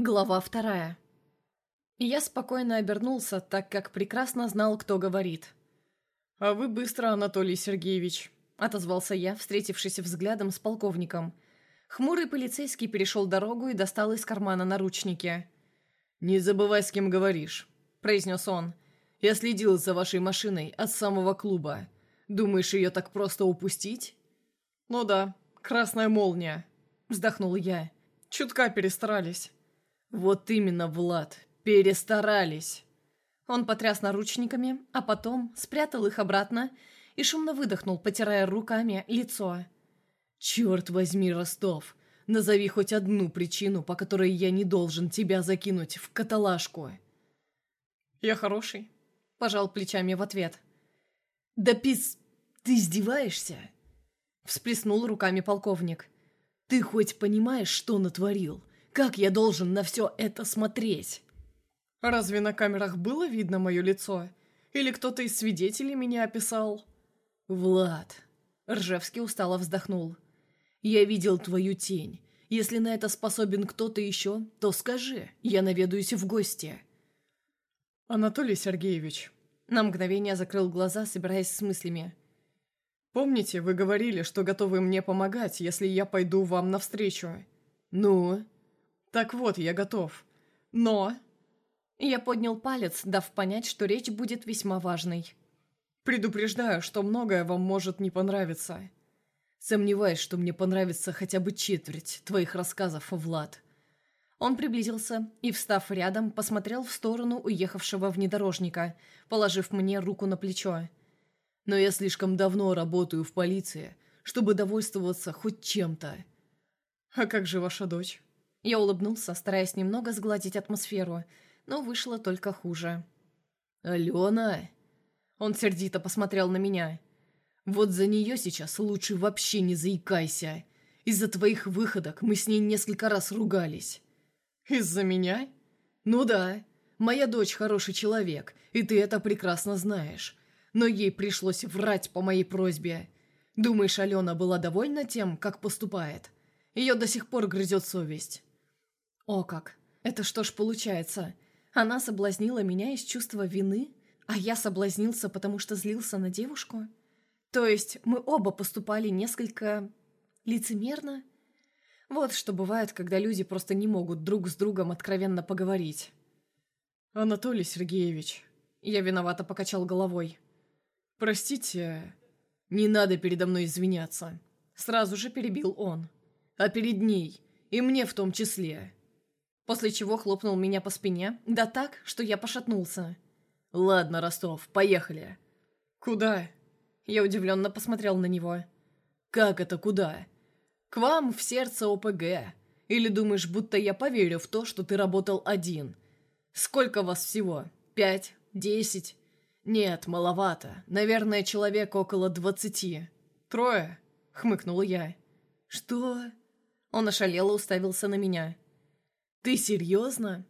Глава вторая. Я спокойно обернулся, так как прекрасно знал, кто говорит. «А вы быстро, Анатолий Сергеевич», — отозвался я, встретившись взглядом с полковником. Хмурый полицейский перешел дорогу и достал из кармана наручники. «Не забывай, с кем говоришь», — произнес он. «Я следил за вашей машиной от самого клуба. Думаешь, ее так просто упустить?» «Ну да, красная молния», — вздохнул я. «Чутка перестарались». «Вот именно, Влад, перестарались!» Он потряс наручниками, а потом спрятал их обратно и шумно выдохнул, потирая руками лицо. «Черт возьми, Ростов! Назови хоть одну причину, по которой я не должен тебя закинуть в каталажку!» «Я хороший», — пожал плечами в ответ. «Да пис... ты издеваешься?» Всплеснул руками полковник. «Ты хоть понимаешь, что натворил? Как я должен на все это смотреть? Разве на камерах было видно мое лицо? Или кто-то из свидетелей меня описал? Влад. Ржевский устало вздохнул. Я видел твою тень. Если на это способен кто-то еще, то скажи, я наведаюсь в гости. Анатолий Сергеевич. На мгновение закрыл глаза, собираясь с мыслями. «Помните, вы говорили, что готовы мне помогать, если я пойду вам навстречу?» «Ну?» Так вот, я готов. Но...» Я поднял палец, дав понять, что речь будет весьма важной. «Предупреждаю, что многое вам может не понравиться». «Сомневаюсь, что мне понравится хотя бы четверть твоих рассказов, Влад». Он приблизился и, встав рядом, посмотрел в сторону уехавшего внедорожника, положив мне руку на плечо. «Но я слишком давно работаю в полиции, чтобы довольствоваться хоть чем-то». «А как же ваша дочь?» Я улыбнулся, стараясь немного сгладить атмосферу, но вышло только хуже. «Алена!» Он сердито посмотрел на меня. «Вот за нее сейчас лучше вообще не заикайся. Из-за твоих выходок мы с ней несколько раз ругались». «Из-за меня?» «Ну да. Моя дочь хороший человек, и ты это прекрасно знаешь. Но ей пришлось врать по моей просьбе. Думаешь, Алена была довольна тем, как поступает? Ее до сих пор грызет совесть». О как! Это что ж получается? Она соблазнила меня из чувства вины, а я соблазнился, потому что злился на девушку? То есть мы оба поступали несколько... лицемерно? Вот что бывает, когда люди просто не могут друг с другом откровенно поговорить. «Анатолий Сергеевич», — я виновато покачал головой. «Простите, не надо передо мной извиняться», — сразу же перебил он. «А перед ней, и мне в том числе» после чего хлопнул меня по спине, да так, что я пошатнулся. «Ладно, Ростов, поехали». «Куда?» Я удивленно посмотрел на него. «Как это куда?» «К вам в сердце ОПГ. Или думаешь, будто я поверю в то, что ты работал один? Сколько вас всего? Пять? Десять?» «Нет, маловато. Наверное, человек около двадцати». «Трое?» — хмыкнул я. «Что?» Он ошалело уставился на меня. «Ты серьезно?»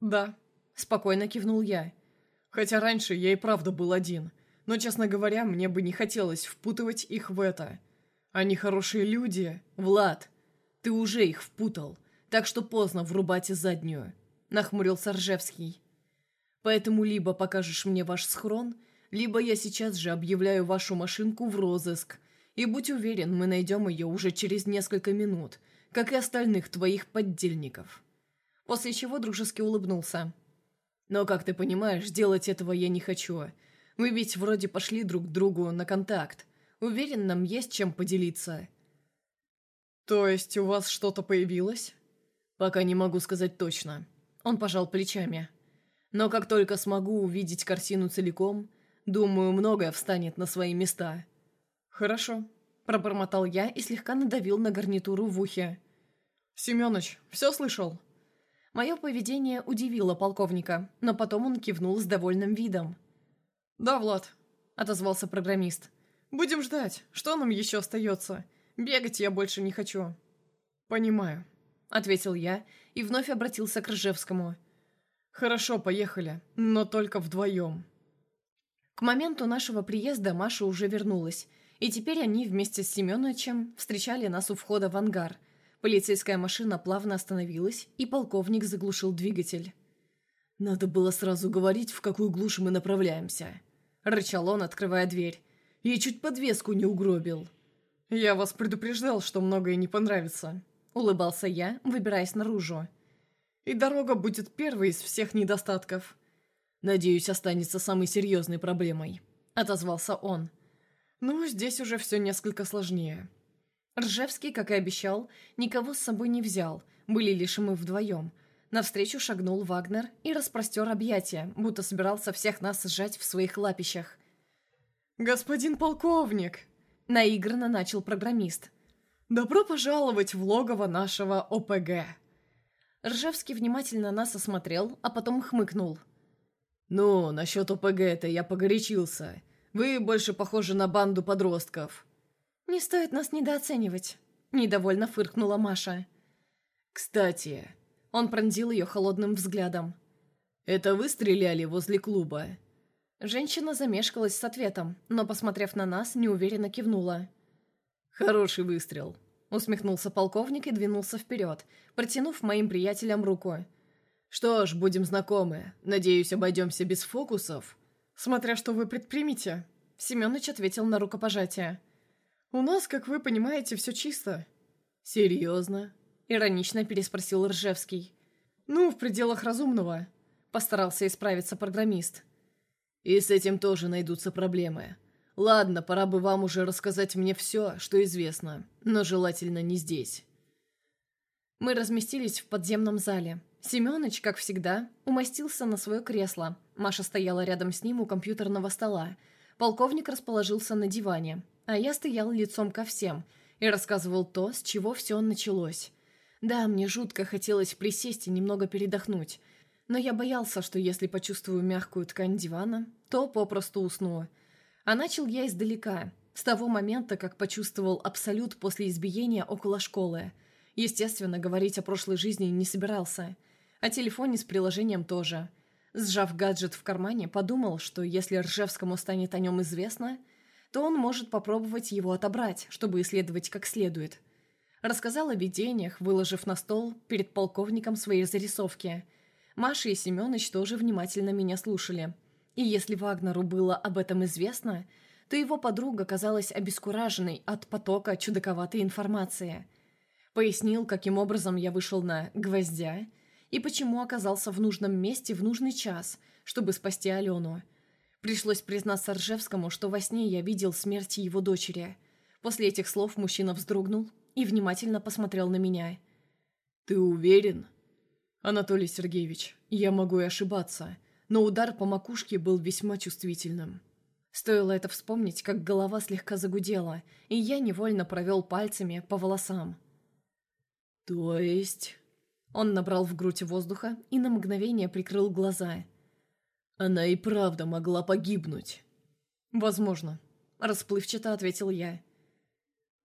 «Да», — спокойно кивнул я. «Хотя раньше я и правда был один, но, честно говоря, мне бы не хотелось впутывать их в это. Они хорошие люди, Влад. Ты уже их впутал, так что поздно врубать заднюю», — нахмурился Ржевский. «Поэтому либо покажешь мне ваш схрон, либо я сейчас же объявляю вашу машинку в розыск, и будь уверен, мы найдем ее уже через несколько минут, как и остальных твоих поддельников» после чего дружески улыбнулся. «Но, как ты понимаешь, делать этого я не хочу. Мы ведь вроде пошли друг к другу на контакт. Уверен, нам есть чем поделиться». «То есть у вас что-то появилось?» «Пока не могу сказать точно». Он пожал плечами. «Но как только смогу увидеть картину целиком, думаю, многое встанет на свои места». «Хорошо», – пробормотал я и слегка надавил на гарнитуру в ухе. «Семёныч, все слышал?» Мое поведение удивило полковника, но потом он кивнул с довольным видом. «Да, Влад», — отозвался программист. «Будем ждать. Что нам еще остается? Бегать я больше не хочу». «Понимаю», — ответил я и вновь обратился к Ржевскому. «Хорошо, поехали, но только вдвоем». К моменту нашего приезда Маша уже вернулась, и теперь они вместе с Семеновичем встречали нас у входа в ангар — Полицейская машина плавно остановилась, и полковник заглушил двигатель. «Надо было сразу говорить, в какую глушь мы направляемся», — рычал он, открывая дверь. «Я чуть подвеску не угробил». «Я вас предупреждал, что многое не понравится», — улыбался я, выбираясь наружу. «И дорога будет первой из всех недостатков». «Надеюсь, останется самой серьезной проблемой», — отозвался он. «Ну, здесь уже все несколько сложнее». Ржевский, как и обещал, никого с собой не взял, были лишь мы вдвоем — Навстречу шагнул Вагнер и распростер объятия, будто собирался всех нас сжать в своих лапищах. «Господин полковник!» — наигранно начал программист. «Добро пожаловать в логово нашего ОПГ!» Ржевский внимательно нас осмотрел, а потом хмыкнул. «Ну, насчет ОПГ-то я погорячился. Вы больше похожи на банду подростков». «Не стоит нас недооценивать», — недовольно фыркнула Маша. «Кстати, он пронзил ее холодным взглядом. «Это вы стреляли возле клуба?» Женщина замешкалась с ответом, но, посмотрев на нас, неуверенно кивнула. «Хороший выстрел», — усмехнулся полковник и двинулся вперед, протянув моим приятелям руку. «Что ж, будем знакомы. Надеюсь, обойдемся без фокусов?» «Смотря что вы предпримете», — Семёныч ответил на рукопожатие. «У нас, как вы понимаете, все чисто». «Серьезно?» Иронично переспросил Ржевский. «Ну, в пределах разумного», — постарался исправиться программист. «И с этим тоже найдутся проблемы. Ладно, пора бы вам уже рассказать мне все, что известно, но желательно не здесь». Мы разместились в подземном зале. Семёныч, как всегда, умостился на свое кресло. Маша стояла рядом с ним у компьютерного стола. Полковник расположился на диване, а я стоял лицом ко всем и рассказывал то, с чего все началось. Да, мне жутко хотелось присесть и немного передохнуть, но я боялся, что если почувствую мягкую ткань дивана, то попросту усну. А начал я издалека, с того момента, как почувствовал абсолют после избиения около школы. Естественно, говорить о прошлой жизни не собирался. О телефоне с приложением тоже. Сжав гаджет в кармане, подумал, что если Ржевскому станет о нем известно, то он может попробовать его отобрать, чтобы исследовать как следует – Рассказал о видениях, выложив на стол перед полковником свои зарисовки. Маша и Семёныч тоже внимательно меня слушали. И если Вагнеру было об этом известно, то его подруга казалась обескураженной от потока чудаковатой информации. Пояснил, каким образом я вышел на «гвоздя» и почему оказался в нужном месте в нужный час, чтобы спасти Алену. Пришлось признаться Ржевскому, что во сне я видел смерть его дочери. После этих слов мужчина вздрогнул и внимательно посмотрел на меня. «Ты уверен?» «Анатолий Сергеевич, я могу и ошибаться, но удар по макушке был весьма чувствительным». Стоило это вспомнить, как голова слегка загудела, и я невольно провел пальцами по волосам. «То есть...» Он набрал в грудь воздуха и на мгновение прикрыл глаза. «Она и правда могла погибнуть». «Возможно», — расплывчато ответил я.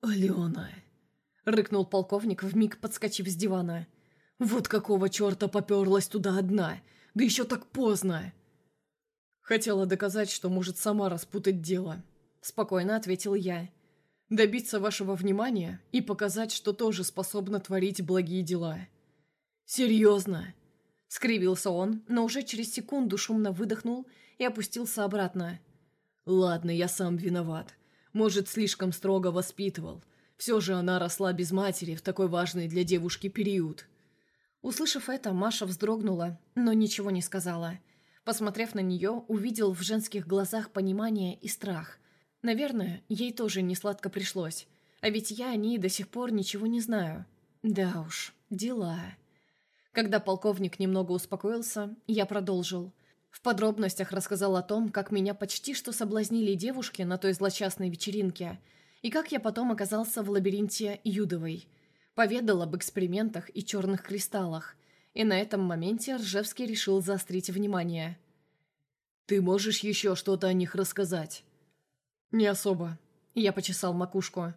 «Алена...» — рыкнул полковник, вмиг подскочив с дивана. «Вот какого черта поперлась туда одна, да еще так поздно!» «Хотела доказать, что может сама распутать дело», — спокойно ответил я. «Добиться вашего внимания и показать, что тоже способна творить благие дела». «Серьезно?» — скривился он, но уже через секунду шумно выдохнул и опустился обратно. «Ладно, я сам виноват. Может, слишком строго воспитывал. Все же она росла без матери в такой важный для девушки период. Услышав это, Маша вздрогнула, но ничего не сказала. Посмотрев на нее, увидел в женских глазах понимание и страх. Наверное, ей тоже не сладко пришлось. А ведь я о ней до сих пор ничего не знаю. Да уж, дела. Когда полковник немного успокоился, я продолжил. В подробностях рассказал о том, как меня почти что соблазнили девушки на той злочастной вечеринке – и как я потом оказался в лабиринте Юдовой. Поведал об экспериментах и черных кристаллах, и на этом моменте Ржевский решил заострить внимание. «Ты можешь еще что-то о них рассказать?» «Не особо», — я почесал макушку.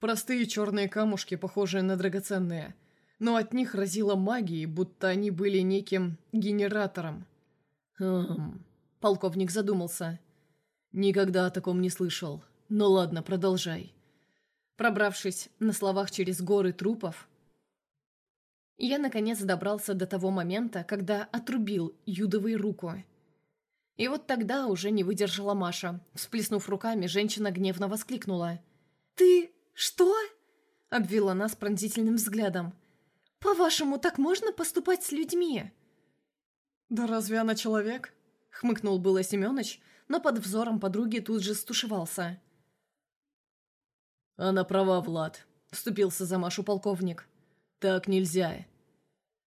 «Простые черные камушки, похожие на драгоценные, но от них разило магией, будто они были неким генератором». «Хм...» — полковник задумался. «Никогда о таком не слышал. Ну ладно, продолжай. Пробравшись на словах через горы трупов, Я, наконец, добрался до того момента, когда отрубил Юдовой руку. И вот тогда уже не выдержала Маша. Всплеснув руками, женщина гневно воскликнула. «Ты что?» — обвела нас пронзительным взглядом. «По-вашему, так можно поступать с людьми?» «Да разве она человек?» — хмыкнул было Семёныч, но под взором подруги тут же стушевался. «Она права, Влад», — вступился за Машу полковник. «Так нельзя».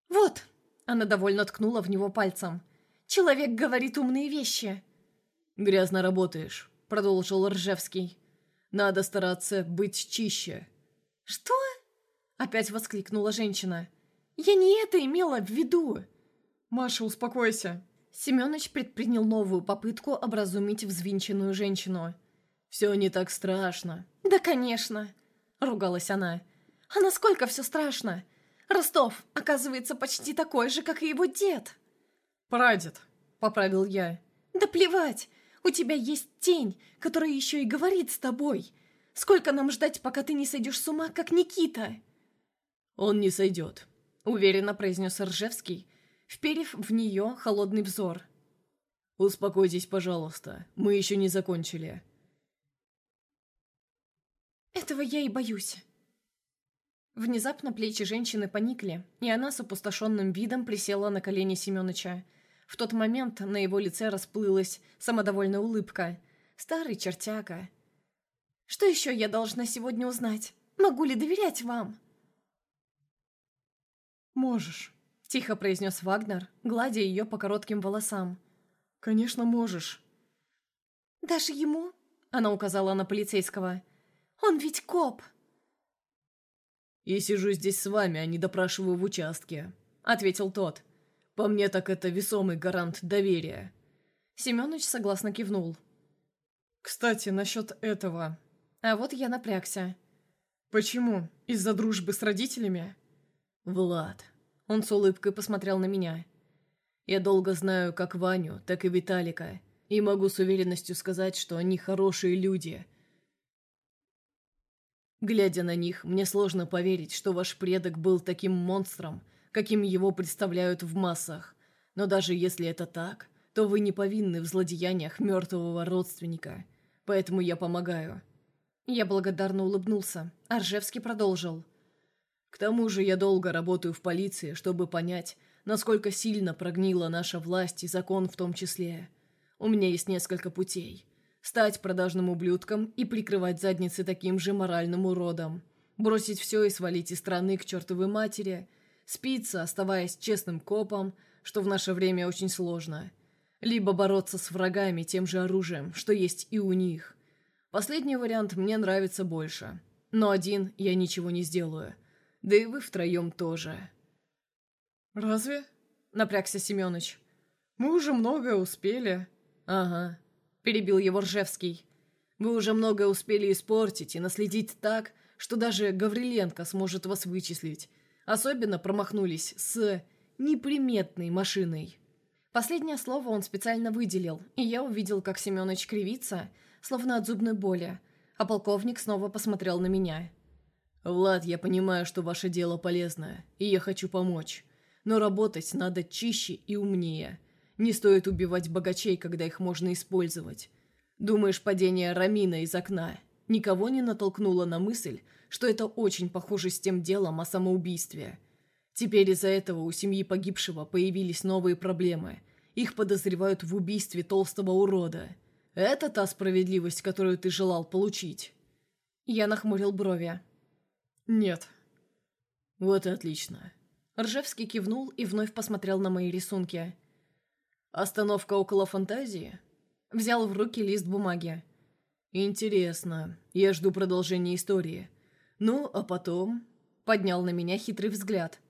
«Вот!» — она довольно ткнула в него пальцем. «Человек говорит умные вещи». «Грязно работаешь», — продолжил Ржевский. «Надо стараться быть чище». «Что?» — опять воскликнула женщина. «Я не это имела в виду». «Маша, успокойся». Семёныч предпринял новую попытку образумить взвинченную женщину. «Все не так страшно». «Да, конечно», — ругалась она. «А насколько все страшно? Ростов, оказывается, почти такой же, как и его дед». «Прадед», — поправил я. «Да плевать! У тебя есть тень, которая еще и говорит с тобой. Сколько нам ждать, пока ты не сойдешь с ума, как Никита?» «Он не сойдет», — уверенно произнес Ржевский, вперев в нее холодный взор. «Успокойтесь, пожалуйста, мы еще не закончили». «Этого я и боюсь». Внезапно плечи женщины поникли, и она с опустошенным видом присела на колени Семёныча. В тот момент на его лице расплылась самодовольная улыбка. «Старый чертяка». «Что еще я должна сегодня узнать? Могу ли доверять вам?» «Можешь», — тихо произнес Вагнер, гладя ее по коротким волосам. «Конечно, можешь». «Даже ему?» — она указала на полицейского. Он ведь коп!» «И сижу здесь с вами, а не допрашиваю в участке», — ответил тот. «По мне так это весомый гарант доверия». Семёныч согласно кивнул. «Кстати, насчет этого...» А вот я напрягся. «Почему? Из-за дружбы с родителями?» «Влад...» Он с улыбкой посмотрел на меня. «Я долго знаю как Ваню, так и Виталика, и могу с уверенностью сказать, что они хорошие люди, Глядя на них, мне сложно поверить, что ваш предок был таким монстром, каким его представляют в массах. Но даже если это так, то вы не повинны в злодеяниях мертвого родственника. Поэтому я помогаю». Я благодарно улыбнулся. Аржевский продолжил. «К тому же я долго работаю в полиции, чтобы понять, насколько сильно прогнила наша власть и закон в том числе. У меня есть несколько путей. Стать продажным ублюдком и прикрывать задницы таким же моральным уродом, бросить все и свалить из страны к чертовой матери, спиться, оставаясь честным копом, что в наше время очень сложно, либо бороться с врагами тем же оружием, что есть и у них. Последний вариант мне нравится больше, но один я ничего не сделаю, да и вы втроем тоже. «Разве?» — напрягся Семёныч. «Мы уже многое успели». «Ага, — перебил его Ржевский. «Вы уже многое успели испортить и наследить так, что даже Гавриленко сможет вас вычислить. Особенно промахнулись с неприметной машиной». Последнее слово он специально выделил, и я увидел, как Семёныч кривится, словно от зубной боли, а полковник снова посмотрел на меня. «Влад, я понимаю, что ваше дело полезное, и я хочу помочь. Но работать надо чище и умнее. Не стоит убивать богачей, когда их можно использовать. Думаешь, падение Рамина из окна никого не натолкнуло на мысль, что это очень похоже с тем делом о самоубийстве? Теперь из-за этого у семьи погибшего появились новые проблемы. Их подозревают в убийстве толстого урода. Это та справедливость, которую ты желал получить?» Я нахмурил брови. «Нет». «Вот и отлично». Ржевский кивнул и вновь посмотрел на мои рисунки. Остановка около фантазии? Взял в руки лист бумаги. Интересно. Я жду продолжения истории. Ну, а потом... Поднял на меня хитрый взгляд.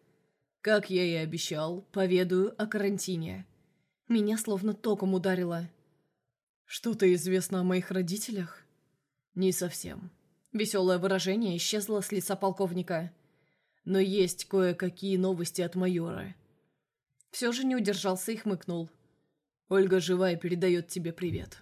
Как я и обещал, поведаю о карантине. Меня словно током ударило. Что-то известно о моих родителях? Не совсем. Веселое выражение исчезло с лица полковника. Но есть кое-какие новости от майора. Все же не удержался и хмыкнул. Ольга жива и передает тебе привет.